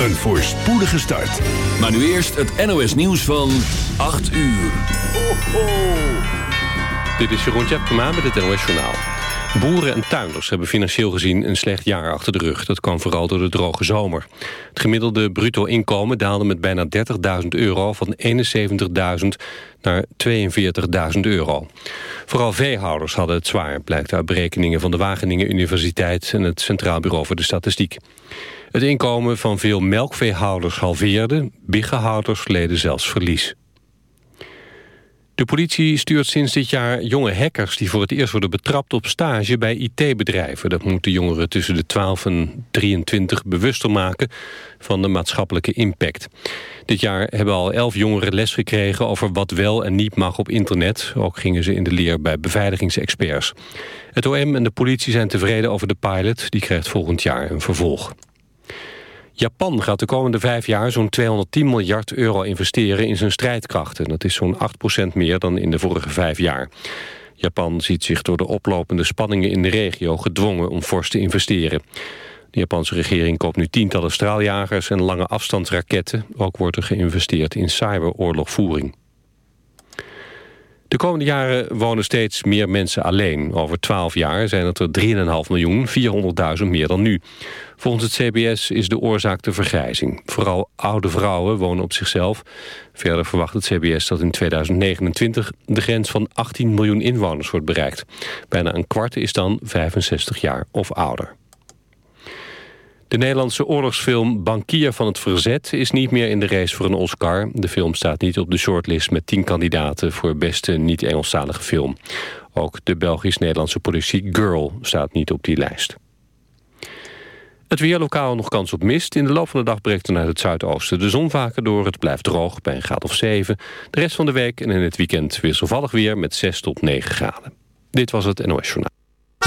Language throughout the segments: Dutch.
Een voorspoedige start. Maar nu eerst het NOS nieuws van 8 uur. Ho, ho. Dit is Jeroen Tjepkema met het NOS Journaal. Boeren en tuinders hebben financieel gezien een slecht jaar achter de rug. Dat kwam vooral door de droge zomer. Het gemiddelde bruto inkomen daalde met bijna 30.000 euro... van 71.000 naar 42.000 euro. Vooral veehouders hadden het zwaar... blijkt uit berekeningen van de Wageningen Universiteit... en het Centraal Bureau voor de Statistiek. Het inkomen van veel melkveehouders halveerde. Biggenhouders leden zelfs verlies. De politie stuurt sinds dit jaar jonge hackers... die voor het eerst worden betrapt op stage bij IT-bedrijven. Dat moet de jongeren tussen de 12 en 23 bewuster maken... van de maatschappelijke impact. Dit jaar hebben al elf jongeren les gekregen... over wat wel en niet mag op internet. Ook gingen ze in de leer bij beveiligingsexperts. Het OM en de politie zijn tevreden over de pilot. Die krijgt volgend jaar een vervolg. Japan gaat de komende vijf jaar zo'n 210 miljard euro investeren in zijn strijdkrachten. Dat is zo'n 8% meer dan in de vorige vijf jaar. Japan ziet zich door de oplopende spanningen in de regio gedwongen om fors te investeren. De Japanse regering koopt nu tientallen straaljagers en lange afstandsraketten. Ook wordt er geïnvesteerd in cyberoorlogvoering. De komende jaren wonen steeds meer mensen alleen. Over 12 jaar zijn het er 3,5 miljoen, 400.000 meer dan nu. Volgens het CBS is de oorzaak de vergrijzing. Vooral oude vrouwen wonen op zichzelf. Verder verwacht het CBS dat in 2029 de grens van 18 miljoen inwoners wordt bereikt. Bijna een kwart is dan 65 jaar of ouder. De Nederlandse oorlogsfilm Bankier van het Verzet is niet meer in de race voor een Oscar. De film staat niet op de shortlist met tien kandidaten voor beste niet-Engelstalige film. Ook de Belgisch-Nederlandse productie Girl staat niet op die lijst. Het weer lokaal nog kans op mist. In de loop van de dag breekt er naar het zuidoosten de zon vaker door. Het blijft droog bij een graad of 7. De rest van de week en in het weekend wisselvallig weer met 6 tot 9 graden. Dit was het NOS Journaal.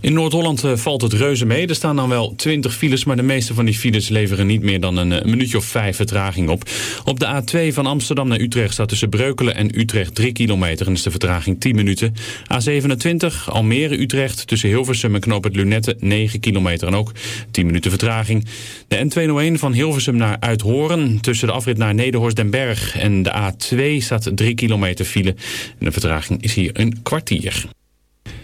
In Noord-Holland eh, valt het reuze mee. Er staan dan wel 20 files, maar de meeste van die files leveren niet meer dan een, eh, minuutje of vijf vertraging op. Op de A2 van Amsterdam naar Utrecht staat tussen Breukelen en Utrecht 3 kilometer en is de vertraging 10 minuten. A27 Almere-Utrecht tussen Hilversum en Knoop het Lunette 9 kilometer en ook 10 minuten vertraging. De N201 van Hilversum naar Uithoren tussen de afrit naar Nederhorst den Berg en de A2 staat 3 kilometer file. En de vertraging is hier een kwartier.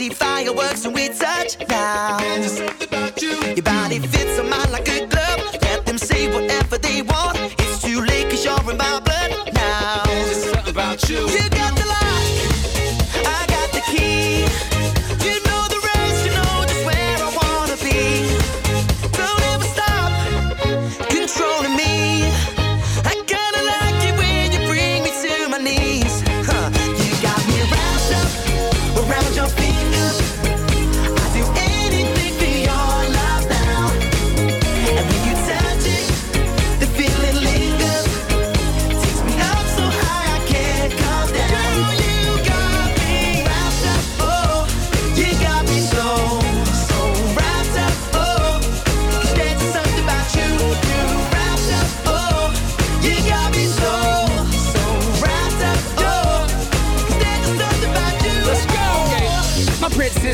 see fireworks when we touch now. Your body fits on mine like a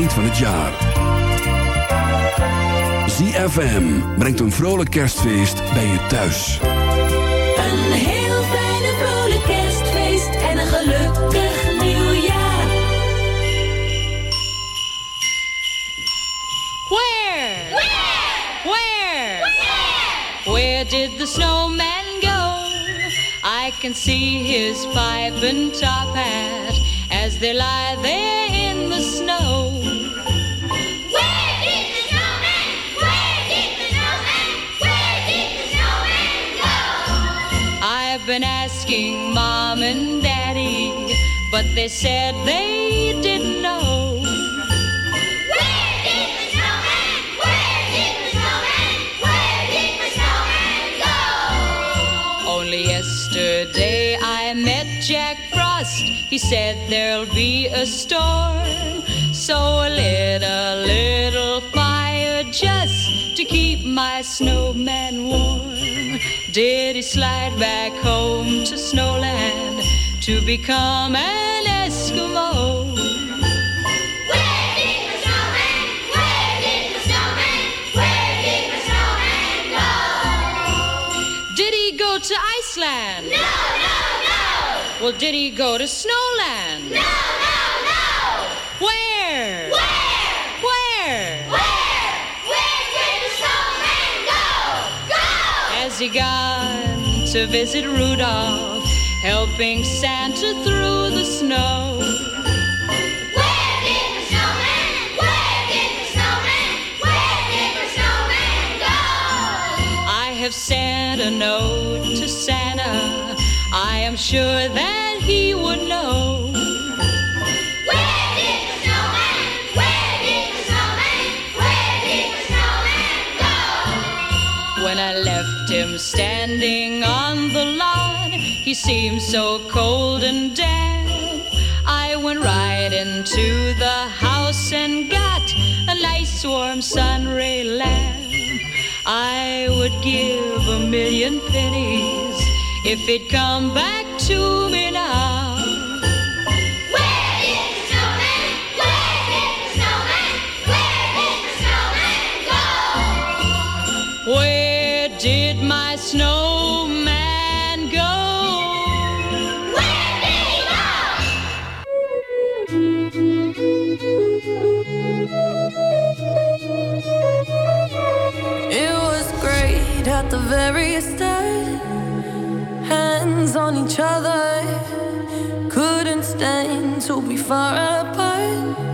Eind van het jaar. ZFM brengt een vrolijk kerstfeest bij je thuis. Een heel fijne vrolijk kerstfeest en een gelukkig nieuwjaar. Where? Where? Where? did the snowman go? I can see his pipe and top hat as they lie there asking mom and daddy, but they said they didn't know. Where did the snowman? Where did the snowman? Where did the snowman go? Only yesterday I met Jack Frost. He said there'll be a storm. So I lit a little fire just to keep my snowman warm. Did he slide back home to Snowland to become an Eskimo? Where did the snowman? Where did the snowman? Where did the snowman go? Did he go to Iceland? No, no, no. Well, did he go to Snowland? No, no, no. He gone to visit Rudolph, helping Santa through the snow? Where did the snowman? Where did the snowman? Where did the snowman go? I have sent a note to Santa. I am sure that he would know. Where did the snowman? Where did the snowman? Where did the snowman go? When I left him standing on the lawn, he seemed so cold and damp. I went right into the house and got a nice warm sun ray lamp. I would give a million pennies if it'd come back to me now. Very start. Hands on each other. Couldn't stand to be far apart.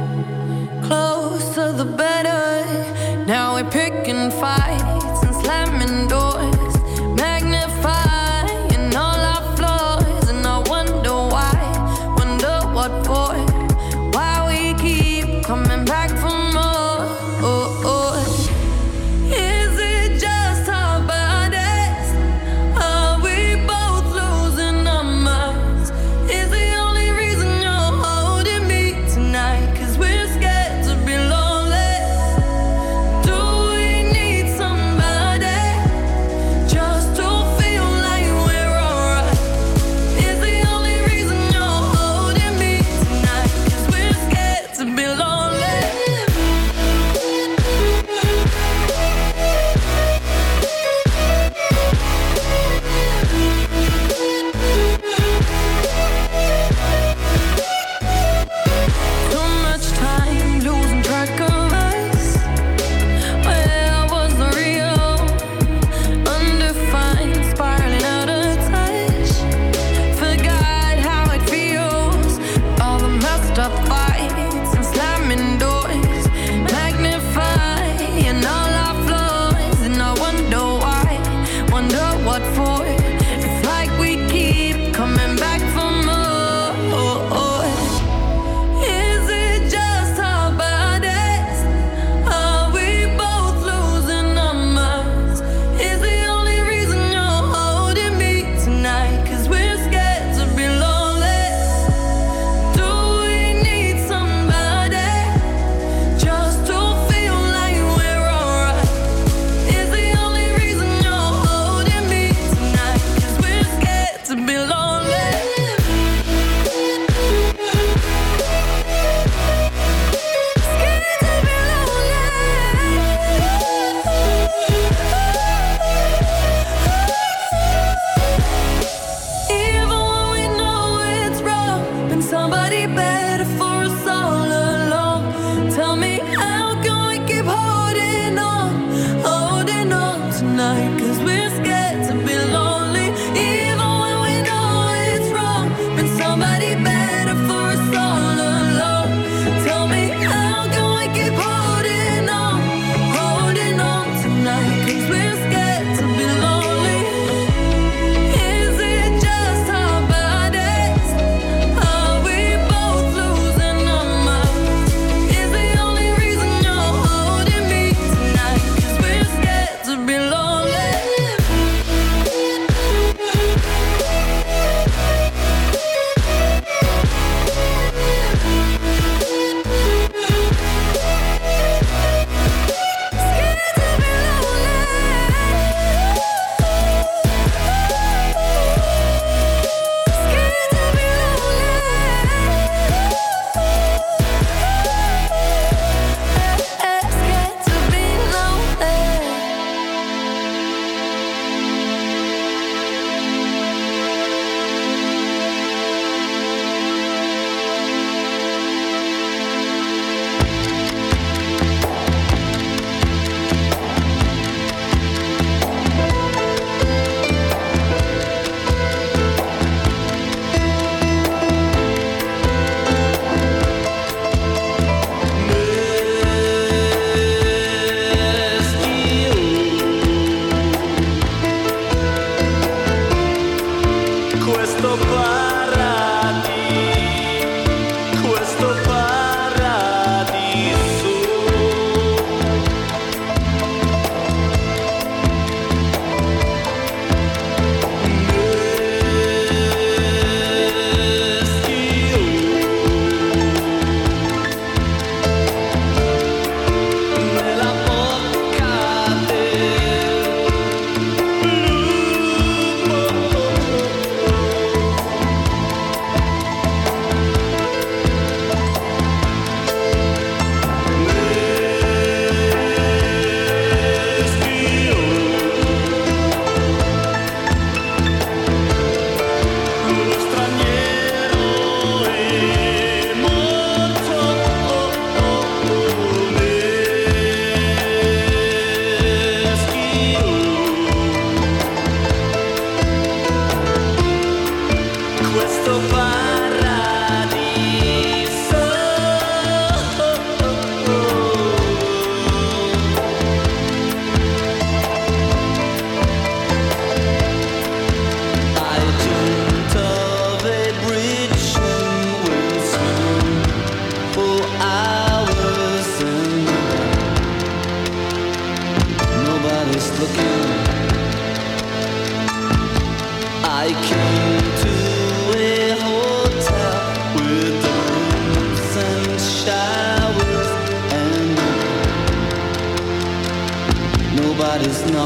The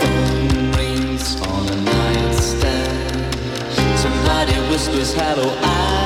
phone rings on a nightstand. Somebody whispers, Hello, I.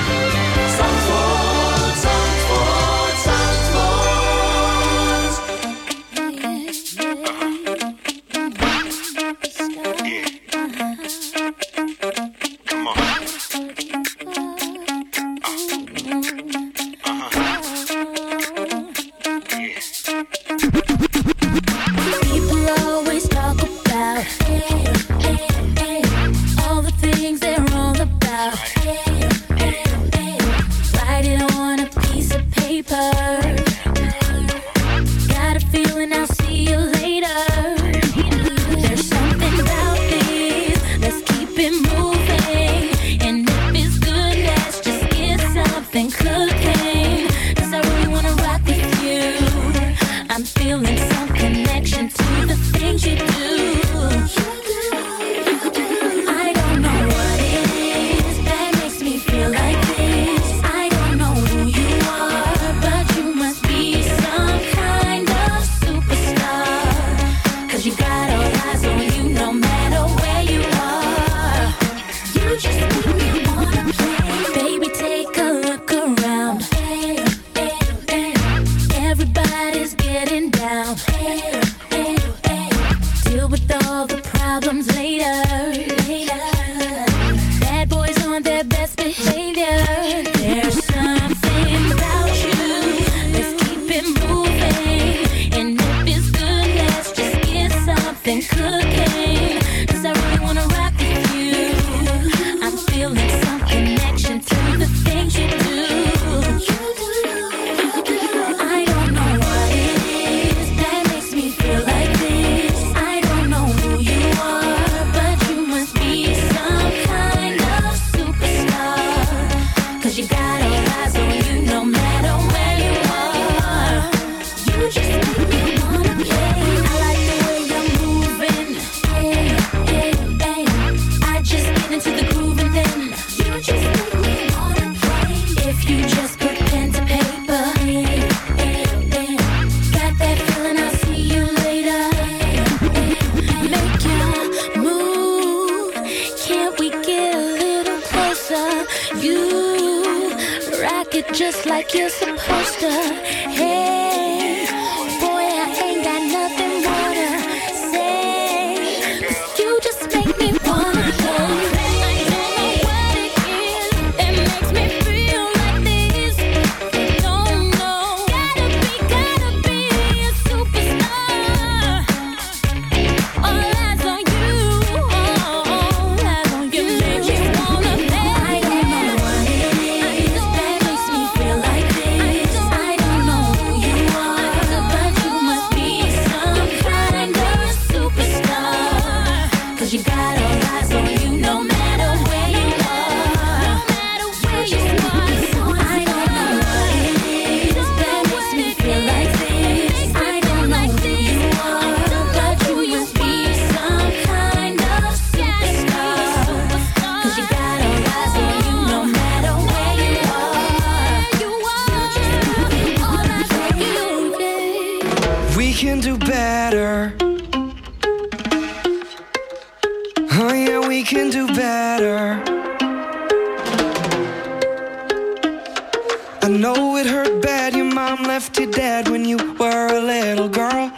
dirt bed. Your mom left you dead when you were a little girl.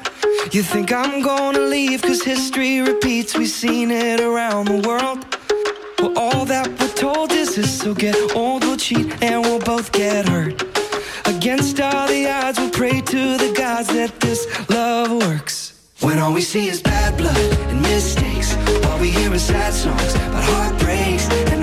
You think I'm gonna leave, cause history repeats, we've seen it around the world. Well, all that we're told is this, so get old, we'll cheat, and we'll both get hurt. Against all the odds, we'll pray to the gods that this love works. When all we see is bad blood and mistakes, all we hear is sad songs about heartbreaks and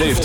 beleefd